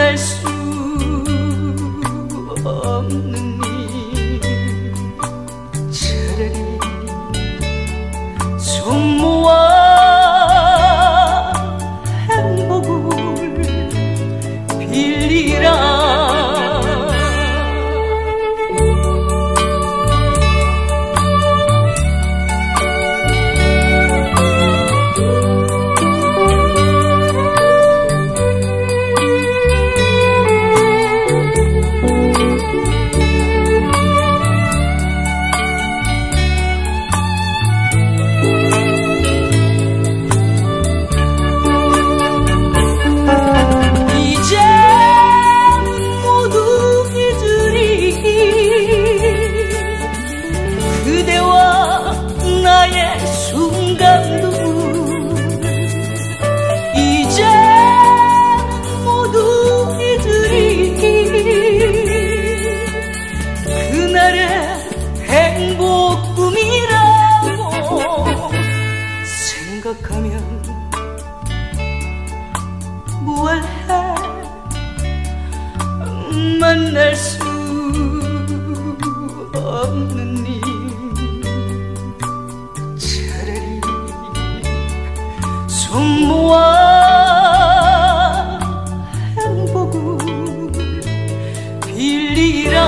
만날 수 없는 일 차라리 손 모아 순간도. 이제 모두 잊으리 그날의 행복 꿈이라고 생각하면 무얼해 만날 수 없는 전무와 행복을 빌리라.